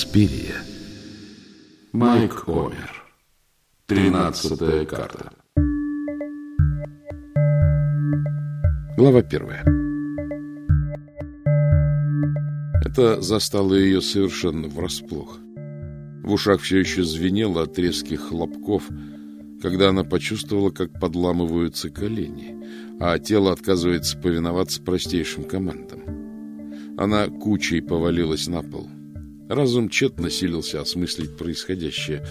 Инспирия. Майк Омер. Тринадцатая карта. Глава первая. Это застало ее совершенно врасплох. В ушах все еще звенело от резких хлопков, когда она почувствовала, как подламываются колени, а тело отказывается повиноваться простейшим командам. Она кучей повалилась на пол. Разум тщетно силился осмыслить происходящее.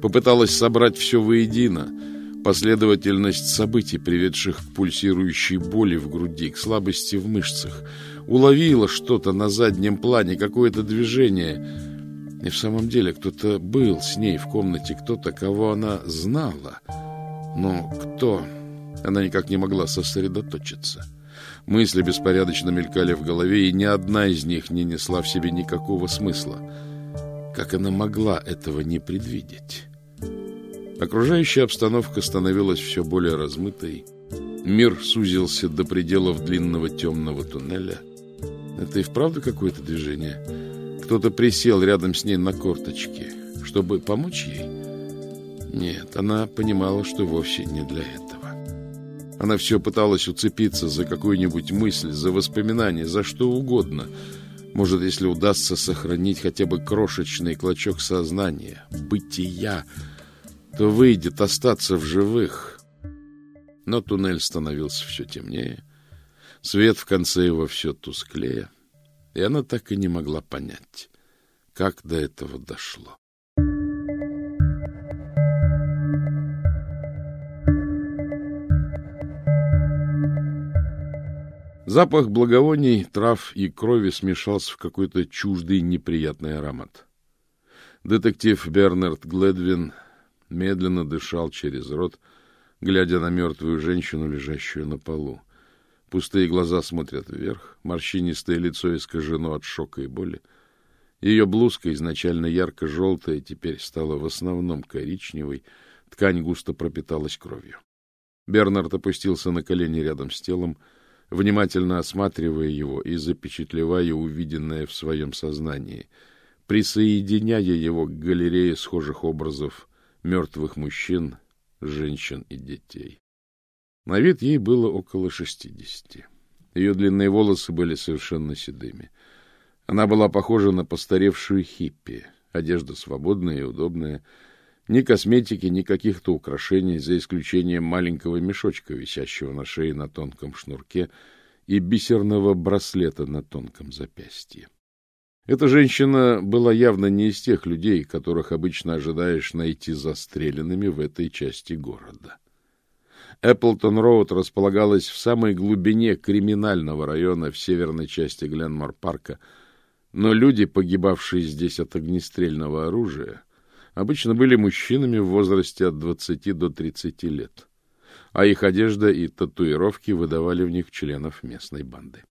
Попыталась собрать все воедино. Последовательность событий, приведших к пульсирующей боли в груди, к слабости в мышцах. Уловила что-то на заднем плане, какое-то движение. И в самом деле кто-то был с ней в комнате, кто-то, кого она знала. Но кто? Она никак не могла сосредоточиться. Мысли беспорядочно мелькали в голове, и ни одна из них не несла в себе никакого смысла. Как она могла этого не предвидеть? Окружающая обстановка становилась все более размытой. Мир сузился до пределов длинного темного туннеля. Это и вправду какое-то движение. Кто-то присел рядом с ней на корточки, чтобы помочь ей. Нет, она понимала, что вовсе не для этого. Она все пыталась уцепиться за какую-нибудь мысль, за воспоминание, за что угодно. Может, если удастся сохранить хотя бы крошечный клочок сознания, бытия, то выйдет остаться в живых. Но туннель становился все темнее, свет в конце его все тусклее, и она так и не могла понять, как до этого дошло. Запах благовоний, трав и крови смешался в какой-то чуждый неприятный аромат. Детектив Бернард Гледвин медленно дышал через рот, глядя на мертвую женщину, лежащую на полу. Пустые глаза смотрят вверх, морщинистое лицо искажено от шока и боли. Ее блузка, изначально ярко-желтая, теперь стала в основном коричневой, ткань густо пропиталась кровью. Бернард опустился на колени рядом с телом, внимательно осматривая его и запечатлевая увиденное в своем сознании, присоединяя его к галерее схожих образов мертвых мужчин, женщин и детей. На вид ей было около шестидесяти. Ее длинные волосы были совершенно седыми. Она была похожа на постаревшую хиппи, одежда свободная и удобная, ни косметики, ни каких-то украшений, за исключением маленького мешочка, висящего на шее на тонком шнурке, и бисерного браслета на тонком запястье. Эта женщина была явно не из тех людей, которых обычно ожидаешь найти застреленными в этой части города. Эпплтон-Роуд располагалась в самой глубине криминального района в северной части Гленмор-парка, но люди, погибавшие здесь от огнестрельного оружия, обычно были мужчинами в возрасте от 20 до 30 лет, а их одежда и татуировки выдавали в них членов местной банды.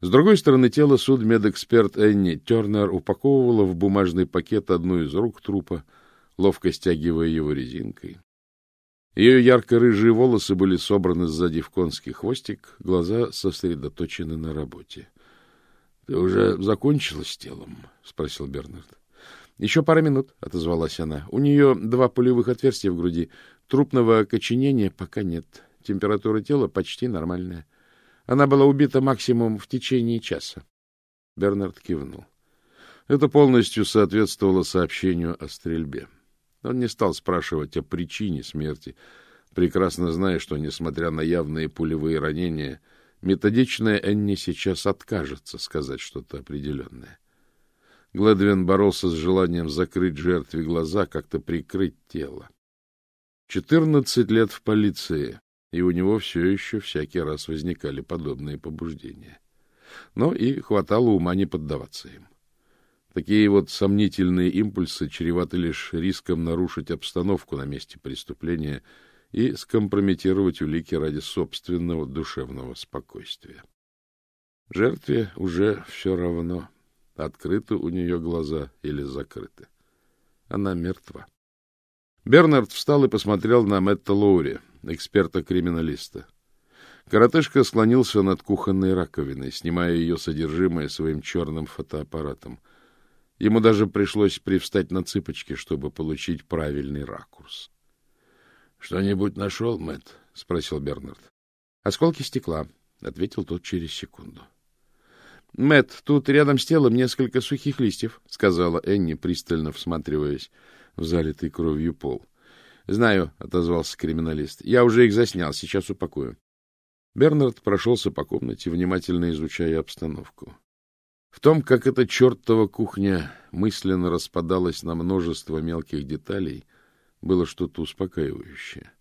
С другой стороны тела судмедэксперт Энни Тернер упаковывала в бумажный пакет одну из рук трупа, ловко стягивая его резинкой. Ее ярко-рыжие волосы были собраны сзади в конский хвостик, глаза сосредоточены на работе. — Ты уже закончила с телом? — спросил Бернард. — Еще пара минут, — отозвалась она. — У нее два пулевых отверстия в груди. Трупного окоченения пока нет. Температура тела почти нормальная. Она была убита максимум в течение часа. Бернард кивнул. Это полностью соответствовало сообщению о стрельбе. Он не стал спрашивать о причине смерти, прекрасно зная, что, несмотря на явные пулевые ранения, методичная Энни сейчас откажется сказать что-то определенное. Гледвин боролся с желанием закрыть жертве глаза, как-то прикрыть тело. Четырнадцать лет в полиции, и у него все еще всякий раз возникали подобные побуждения. Но и хватало ума не поддаваться им. Такие вот сомнительные импульсы чреваты лишь риском нарушить обстановку на месте преступления и скомпрометировать улики ради собственного душевного спокойствия. Жертве уже все равно, Открыты у нее глаза или закрыты. Она мертва. Бернард встал и посмотрел на Мэтта Лоури, эксперта-криминалиста. Коротышка склонился над кухонной раковиной, снимая ее содержимое своим черным фотоаппаратом. Ему даже пришлось привстать на цыпочки, чтобы получить правильный ракурс. — Что-нибудь нашел, Мэтт? — спросил Бернард. — Осколки стекла, — ответил тот через секунду. — Мэтт, тут рядом с телом несколько сухих листьев, — сказала Энни, пристально всматриваясь в залитый кровью пол. — Знаю, — отозвался криминалист. — Я уже их заснял, сейчас упакую. Бернард прошелся по комнате, внимательно изучая обстановку. В том, как эта чертова кухня мысленно распадалась на множество мелких деталей, было что-то успокаивающее.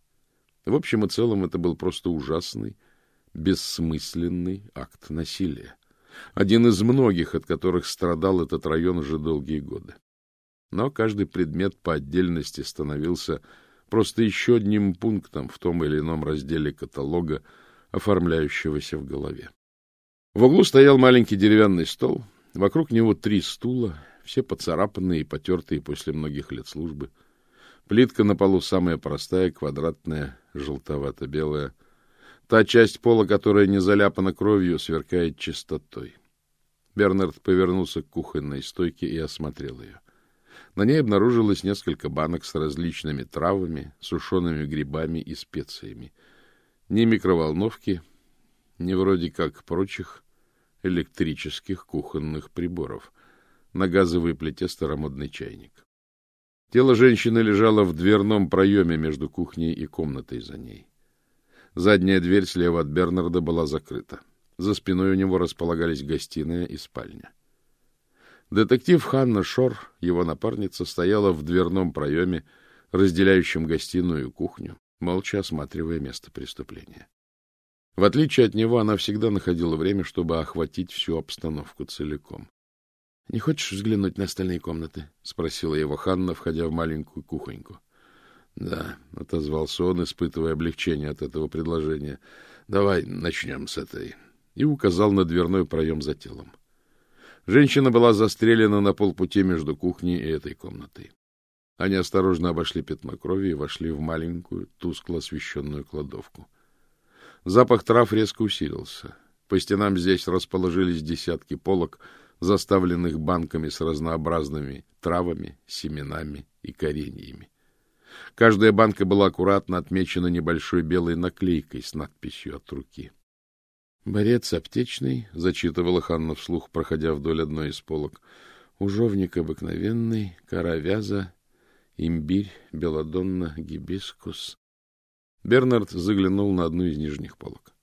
В общем и целом это был просто ужасный, бессмысленный акт насилия. Один из многих, от которых страдал этот район уже долгие годы. Но каждый предмет по отдельности становился просто еще одним пунктом в том или ином разделе каталога, оформляющегося в голове. В углу стоял маленький деревянный стол, вокруг него три стула, все поцарапанные и потертые после многих лет службы. Плитка на полу самая простая, квадратная, желтовато-белая. Та часть пола, которая не заляпана кровью, сверкает чистотой. Бернард повернулся к кухонной стойке и осмотрел ее. На ней обнаружилось несколько банок с различными травами, сушеными грибами и специями. Ни микроволновки, ни вроде как прочих электрических кухонных приборов. На газовой плите старомодный чайник. Тело женщины лежало в дверном проеме между кухней и комнатой за ней. Задняя дверь слева от Бернарда была закрыта. За спиной у него располагались гостиная и спальня. Детектив Ханна Шор, его напарница, стояла в дверном проеме, разделяющем гостиную и кухню, молча осматривая место преступления. В отличие от него, она всегда находила время, чтобы охватить всю обстановку целиком. — Не хочешь взглянуть на остальные комнаты? — спросила его Ханна, входя в маленькую кухоньку. — Да, — отозвался он, испытывая облегчение от этого предложения. — Давай начнем с этой. И указал на дверной проем за телом. Женщина была застрелена на полпути между кухней и этой комнатой. Они осторожно обошли пятно крови и вошли в маленькую, тускло освещенную кладовку. Запах трав резко усилился. По стенам здесь расположились десятки полок, заставленных банками с разнообразными травами, семенами и кореньями. Каждая банка была аккуратно отмечена небольшой белой наклейкой с надписью от руки. «Борец аптечный», — зачитывала Ханна вслух, проходя вдоль одной из полок. «Ужовник обыкновенный, кора вяза, имбирь, белодонна, гибискус». Бернард заглянул на одну из нижних полок.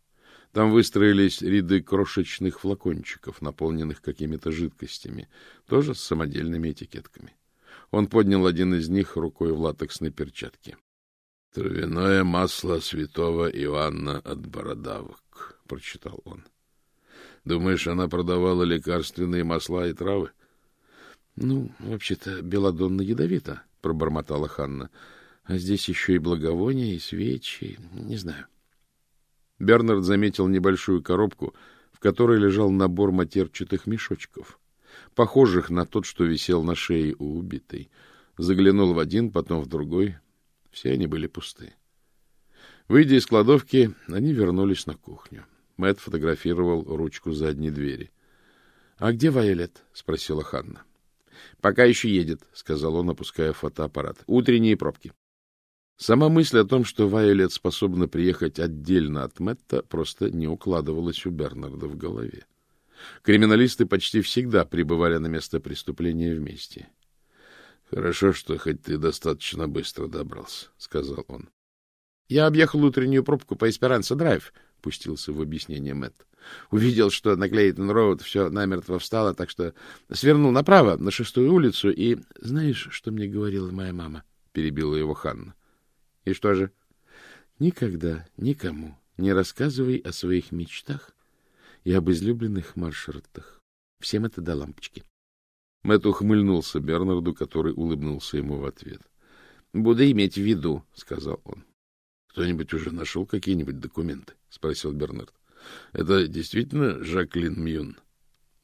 Там выстроились ряды крошечных флакончиков, наполненных какими-то жидкостями, тоже с самодельными этикетками. Он поднял один из них рукой в латексной перчатке. — Травяное масло святого Иоанна от бородавок, — прочитал он. — Думаешь, она продавала лекарственные масла и травы? — Ну, вообще-то, белодонна ядовита, — пробормотала Ханна. А здесь еще и благовония, и свечи. Не знаю. Бернард заметил небольшую коробку, в которой лежал набор матерчатых мешочков, похожих на тот, что висел на шее у убитой. Заглянул в один, потом в другой. Все они были пусты. Выйдя из кладовки, они вернулись на кухню. Мэтт фотографировал ручку задней двери. — А где Вайолет? — спросила Ханна. — Пока еще едет, — сказал он, опуская фотоаппарат. — Утренние пробки. Сама мысль о том, что Вайолет способна приехать отдельно от Мэтта, просто не укладывалась у Бернарда в голове. Криминалисты почти всегда прибывали на место преступления вместе. — Хорошо, что хоть ты достаточно быстро добрался, — сказал он. — Я объехал утреннюю пробку по Эсперанса-драйв, — пустился в объяснение Мэтт. Увидел, что на Клейтон-роуд все намертво встало, так что свернул направо, на шестую улицу, и... — Знаешь, что мне говорила моя мама? — перебила его Ханна. И что же? Никогда никому не рассказывай о своих мечтах и об излюбленных маршрутах. Всем это до лампочки. Мэтт ухмыльнулся Бернарду, который улыбнулся ему в ответ. — Буду иметь в виду, — сказал он. — Кто-нибудь уже нашел какие-нибудь документы? — спросил Бернард. — Это действительно Жаклин Мьюн?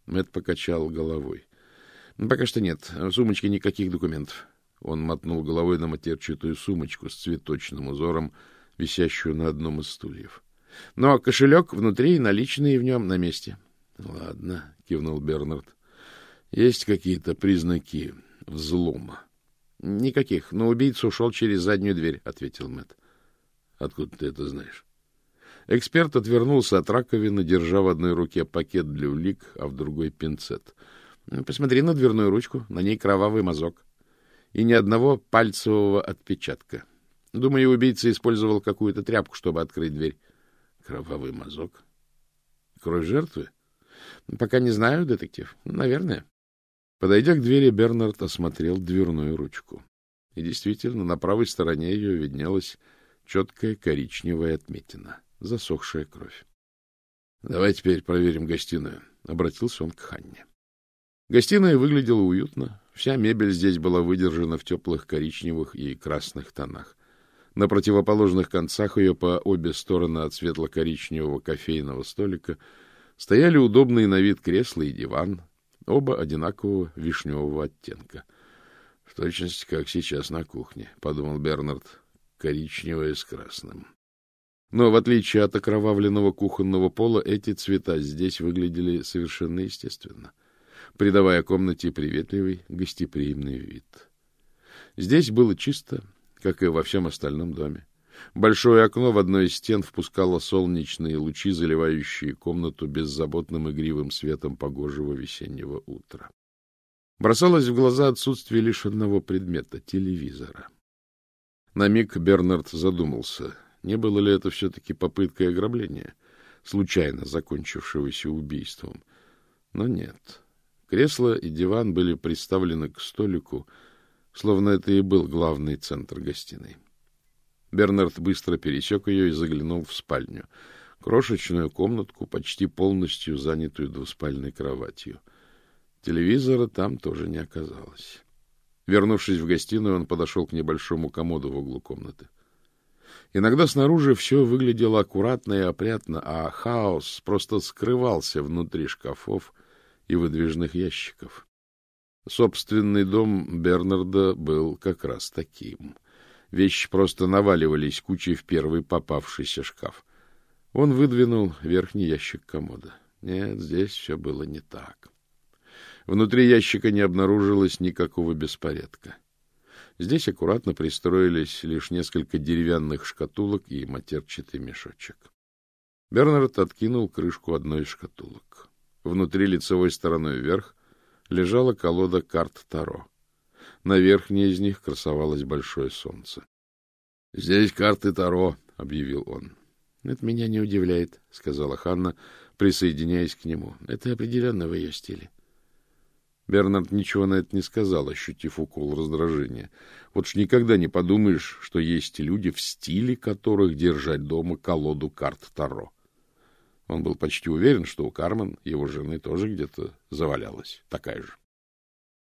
Мэтт покачал головой. — Пока что нет. В сумочке никаких документов. Он мотнул головой на матерчатую сумочку с цветочным узором, висящую на одном из стульев. — Но кошелек внутри, наличные в нем на месте. — Ладно, — кивнул Бернард. — Есть какие-то признаки взлома? Никаких, но убийца ушел через заднюю дверь, ответил Мэтт. Откуда ты это знаешь? Эксперт отвернулся от раковины, держа в одной руке пакет для улик, а в другой пинцет. Посмотри на дверную ручку, на ней кровавый мазок. И ни одного пальцевого отпечатка. Думаю, убийца использовал какую-то тряпку, чтобы открыть дверь. Кровавый мазок? Кровь жертвы? Пока не знаю, детектив. Наверное. Подойдя к двери, Бернард осмотрел дверную ручку. И действительно, на правой стороне ее виднелась четкая коричневая отметина, засохшая кровь. — Давай теперь проверим гостиную, — обратился он к Ханне. Гостиная выглядела уютно. Вся мебель здесь была выдержана в теплых коричневых и красных тонах. На противоположных концах ее по обе стороны от светло-коричневого кофейного столика стояли удобные на вид кресла и диван, оба одинакового вишневого оттенка. — В точности, как сейчас на кухне, — подумал Бернард, — коричневое с красным. Но, в отличие от окровавленного кухонного пола, эти цвета здесь выглядели совершенно естественно, придавая комнате приветливый, гостеприимный вид. Здесь было чисто, как и во всем остальном доме. Большое окно в одной из стен впускало солнечные лучи, заливающие комнату беззаботным игривым светом погожего весеннего утра. Бросалось в глаза отсутствие лишь одного предмета — телевизора. На миг Бернард задумался, не было ли это все-таки попыткой ограбления, случайно закончившегося убийством. Но нет. Кресло и диван были приставлены к столику, словно это и был главный центр гостиной. Бернард быстро пересек ее и заглянул в спальню. Крошечную комнатку, почти полностью занятую двуспальной кроватью. Телевизора там тоже не оказалось. Вернувшись в гостиную, он подошел к небольшому комоду в углу комнаты. Иногда снаружи все выглядело аккуратно и опрятно, а хаос просто скрывался внутри шкафов и выдвижных ящиков. Собственный дом Бернарда был как раз таким — Вещи просто наваливались кучей в первый попавшийся шкаф. Он выдвинул верхний ящик комода. Нет, здесь все было не так. Внутри ящика не обнаружилось никакого беспорядка. Здесь аккуратно пристроились лишь несколько деревянных шкатулок и матерчатый мешочек. Бернард откинул крышку одной из шкатулок. Внутри лицевой стороной вверх лежала колода карт Таро. На верхней из них красовалось большое солнце. — Здесь карты Таро, — объявил он. — Это меня не удивляет, — сказала Ханна, присоединяясь к нему. — Это определенно в ее стиле. Бернард ничего на это не сказал, ощутив укол раздражения. Вот ж никогда не подумаешь, что есть люди, в стиле которых держать дома колоду карт Таро. Он был почти уверен, что у Кармен, его жены, тоже где-то завалялась такая же.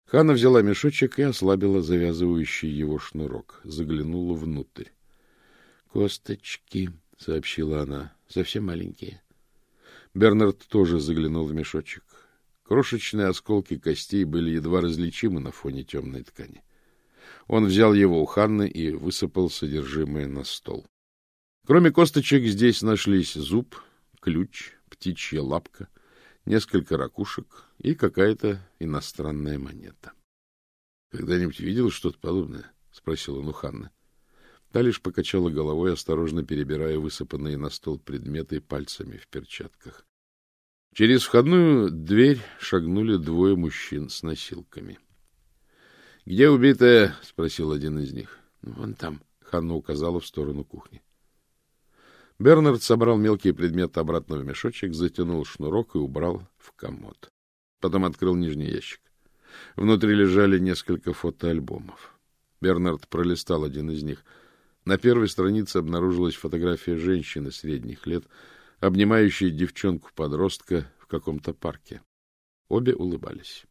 Ханна взяла мешочек и ослабила завязывающий его шнурок, заглянула внутрь. — Косточки, — сообщила она, — совсем маленькие. Бернард тоже заглянул в мешочек. Крошечные осколки костей были едва различимы на фоне темной ткани. Он взял его у Ханны и высыпал содержимое на стол. Кроме косточек здесь нашлись зуб, ключ, птичья лапка — несколько ракушек и какая-то иностранная монета. — Когда-нибудь видел что-то подобное? — спросил он у Ханны. Та лишь покачала головой, осторожно перебирая высыпанные на стол предметы пальцами в перчатках. Через входную дверь шагнули двое мужчин с носилками. — Где убитая? — спросил один из них. — Вон там, — Ханна указала в сторону кухни. Бернард собрал мелкие предметы обратно в мешочек, затянул шнурок и убрал в комод. Потом открыл нижний ящик. Внутри лежали несколько фотоальбомов. Бернард пролистал один из них. На первой странице обнаружилась фотография женщины средних лет, обнимающей девчонку-подростка в каком-то парке. Обе улыбались.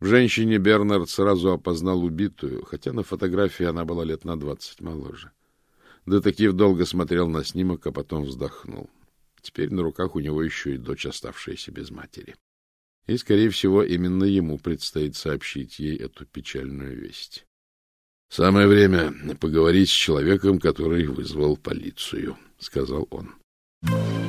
В женщине Бернард сразу опознал убитую, хотя на фотографии она была лет на двадцать моложе. Детектив долго смотрел на снимок, а потом вздохнул. Теперь на руках у него еще и дочь, оставшаяся без матери. И, скорее всего, именно ему предстоит сообщить ей эту печальную весть. — Самое время поговорить с человеком, который вызвал полицию, — сказал он. —